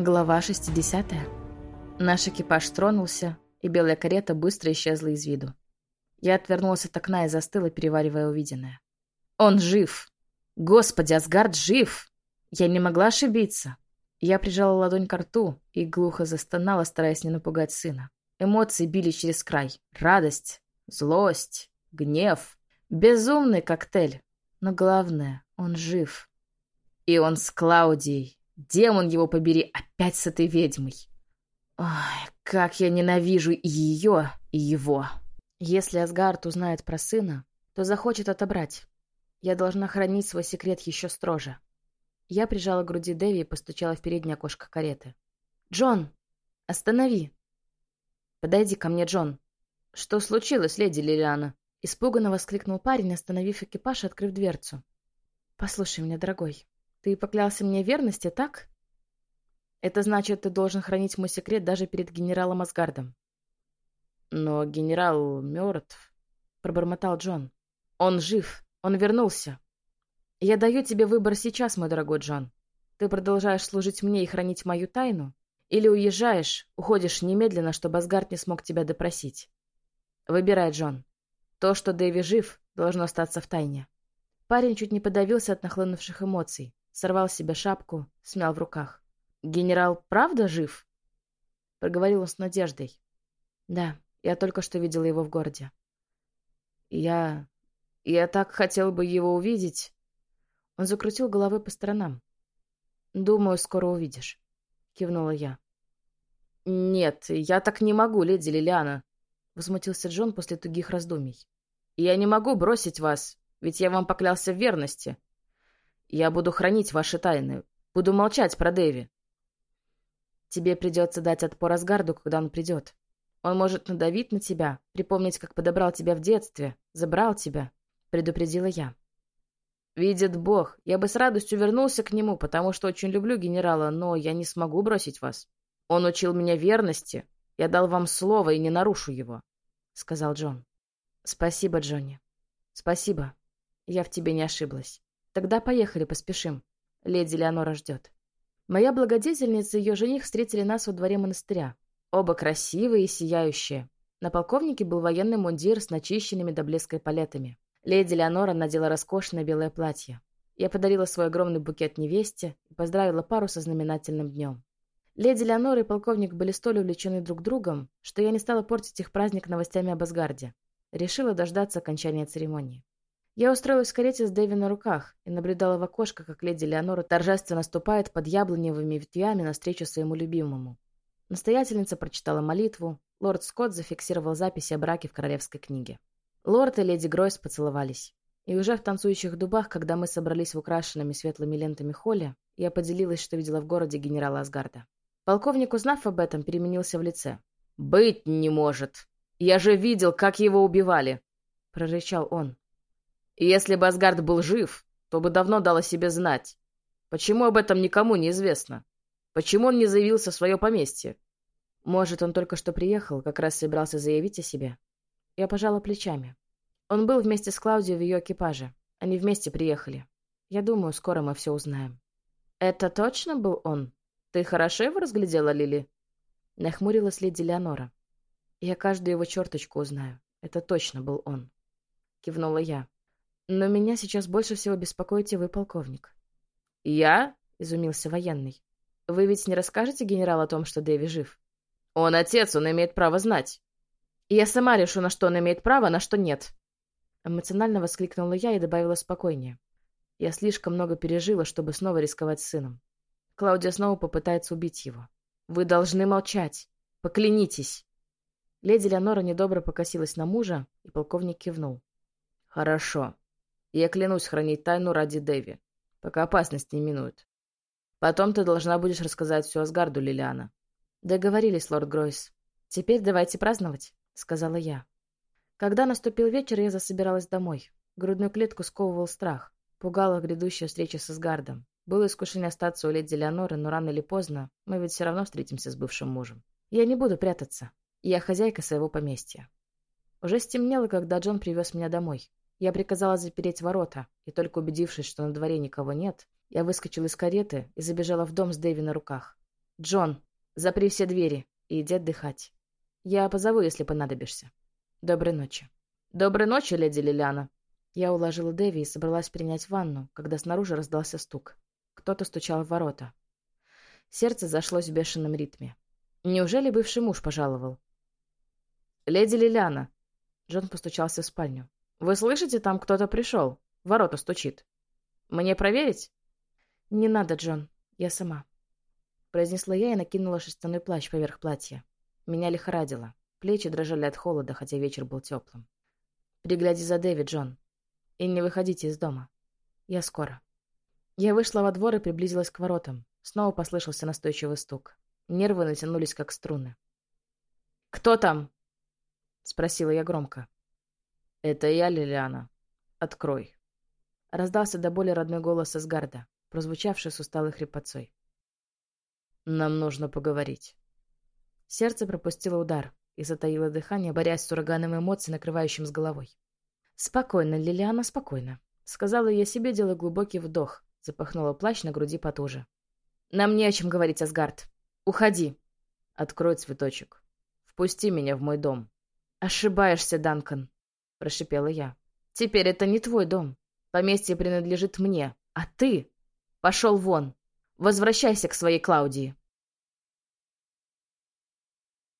Глава 60. Наш экипаж тронулся, и белая карета быстро исчезла из виду. Я отвернулась от окна и застыла, переваривая увиденное. «Он жив! Господи, Асгард жив!» Я не могла ошибиться. Я прижала ладонь к рту и глухо застонала, стараясь не напугать сына. Эмоции били через край. Радость, злость, гнев. Безумный коктейль. Но главное, он жив. И он с Клаудией. Демон его побери, опять с этой ведьмой. Ой, как я ненавижу и ее, и его. Если Асгард узнает про сына, то захочет отобрать. Я должна хранить свой секрет еще строже. Я прижала к груди Дэви и постучала в переднее окошко кареты. «Джон! Останови!» «Подойди ко мне, Джон!» «Что случилось, леди Лилиана?» Испуганно воскликнул парень, остановив экипаж и открыв дверцу. «Послушай меня, дорогой. Ты поклялся мне верности, так? Это значит, ты должен хранить мой секрет даже перед генералом Асгардом. Но генерал мертв, пробормотал Джон. Он жив, он вернулся. Я даю тебе выбор сейчас, мой дорогой Джон. Ты продолжаешь служить мне и хранить мою тайну? Или уезжаешь, уходишь немедленно, чтобы Асгард не смог тебя допросить? Выбирай, Джон. То, что Дэви жив, должно остаться в тайне. Парень чуть не подавился от нахлынувших эмоций сорвал с себя шапку, смял в руках. «Генерал правда жив?» Проговорил он с надеждой. «Да, я только что видела его в городе». «Я... я так хотел бы его увидеть». Он закрутил головой по сторонам. «Думаю, скоро увидишь», — кивнула я. «Нет, я так не могу, леди Лилиана», — возмутился Джон после тугих раздумий. «Я не могу бросить вас, ведь я вам поклялся в верности. Я буду хранить ваши тайны. Буду молчать про Дэви. Тебе придется дать отпор Асгарду, когда он придет. Он может надавить на тебя, припомнить, как подобрал тебя в детстве, забрал тебя, — предупредила я. Видит Бог, я бы с радостью вернулся к нему, потому что очень люблю генерала, но я не смогу бросить вас. Он учил меня верности. Я дал вам слово и не нарушу его, — сказал Джон. Спасибо, Джонни. Спасибо. Я в тебе не ошиблась. Тогда поехали, поспешим. Леди Леонора ждет. Моя благодетельница и ее жених встретили нас во дворе монастыря. Оба красивые и сияющие. На полковнике был военный мундир с начищенными до блеска палетами. Леди Леонора надела роскошное белое платье. Я подарила свой огромный букет невесте и поздравила пару со знаменательным днем. Леди Леонора и полковник были столь увлечены друг другом, что я не стала портить их праздник новостями об Асгарде. Решила дождаться окончания церемонии. Я устроилась в карете с Дэви на руках и наблюдала в окошко, как леди Леонора торжественно ступает под яблоневыми ветвями навстречу своему любимому. Настоятельница прочитала молитву, лорд Скотт зафиксировал записи о браке в королевской книге. Лорд и леди Гройс поцеловались. И уже в танцующих дубах, когда мы собрались в украшенными светлыми лентами холле, я поделилась, что видела в городе генерала Асгарда. Полковник, узнав об этом, переменился в лице. «Быть не может! Я же видел, как его убивали!» — прорычал он. И если бы Асгард был жив, то бы давно дал о себе знать. Почему об этом никому не известно? Почему он не заявился в свое поместье? Может, он только что приехал, как раз собирался заявить о себе? Я пожала плечами. Он был вместе с Клаудией в ее экипаже. Они вместе приехали. Я думаю, скоро мы все узнаем. «Это точно был он? Ты хорошо его разглядела, Лили?» Нахмурилась леди Леонора. «Я каждую его черточку узнаю. Это точно был он». Кивнула я. Но меня сейчас больше всего беспокоите вы, полковник. Я? Изумился военный. Вы ведь не расскажете генералу о том, что Дэви жив? Он отец, он имеет право знать. И я сама решу, на что он имеет право, а на что нет. Эмоционально воскликнула я и добавила спокойнее. Я слишком много пережила, чтобы снова рисковать сыном. Клаудия снова попытается убить его. Вы должны молчать. Поклянитесь. Леди Леонора недобро покосилась на мужа, и полковник кивнул. Хорошо. Я клянусь хранить тайну ради Дэви, пока опасность не минует. Потом ты должна будешь рассказать все Асгарду, Лилиана. Договорились, лорд Гройс. Теперь давайте праздновать, сказала я. Когда наступил вечер, я засобиралась домой. Грудную клетку сковывал страх. Пугала грядущая встреча с Асгардом. Было искушение остаться у леди Леоноры, но рано или поздно мы ведь все равно встретимся с бывшим мужем. Я не буду прятаться. Я хозяйка своего поместья. Уже стемнело, когда Джон привез меня домой. Я приказала запереть ворота, и только убедившись, что на дворе никого нет, я выскочила из кареты и забежала в дом с Дэви на руках. Джон, запри все двери и иди отдыхать. Я позову, если понадобишься. Доброй ночи. Доброй ночи, леди Лилиана. Я уложила Дэви и собралась принять ванну, когда снаружи раздался стук. Кто-то стучал в ворота. Сердце зашлось в бешеном ритме. Неужели бывший муж пожаловал? «Леди Лилиана!» Джон постучался в спальню. «Вы слышите, там кто-то пришел? Ворота стучит. Мне проверить?» «Не надо, Джон. Я сама». Произнесла я и накинула шерстяной плащ поверх платья. Меня лихорадило. Плечи дрожали от холода, хотя вечер был теплым. «Пригляди за Дэви, Джон. И не выходите из дома. Я скоро». Я вышла во двор и приблизилась к воротам. Снова послышался настойчивый стук. Нервы натянулись, как струны. «Кто там?» — спросила я громко. «Это я, Лилиана. Открой». Раздался до боли родной голос Асгарда, прозвучавший с усталой хрипотцой. «Нам нужно поговорить». Сердце пропустило удар и затаило дыхание, борясь с ураганом эмоций, накрывающим с головой. «Спокойно, Лилиана, спокойно», — сказала я себе, делая глубокий вдох, запахнула плащ на груди потуже. «Нам не о чем говорить, Асгард. Уходи!» «Открой цветочек. Впусти меня в мой дом». «Ошибаешься, Данкан», — прошипела я. «Теперь это не твой дом. Поместье принадлежит мне, а ты... Пошел вон. Возвращайся к своей Клаудии».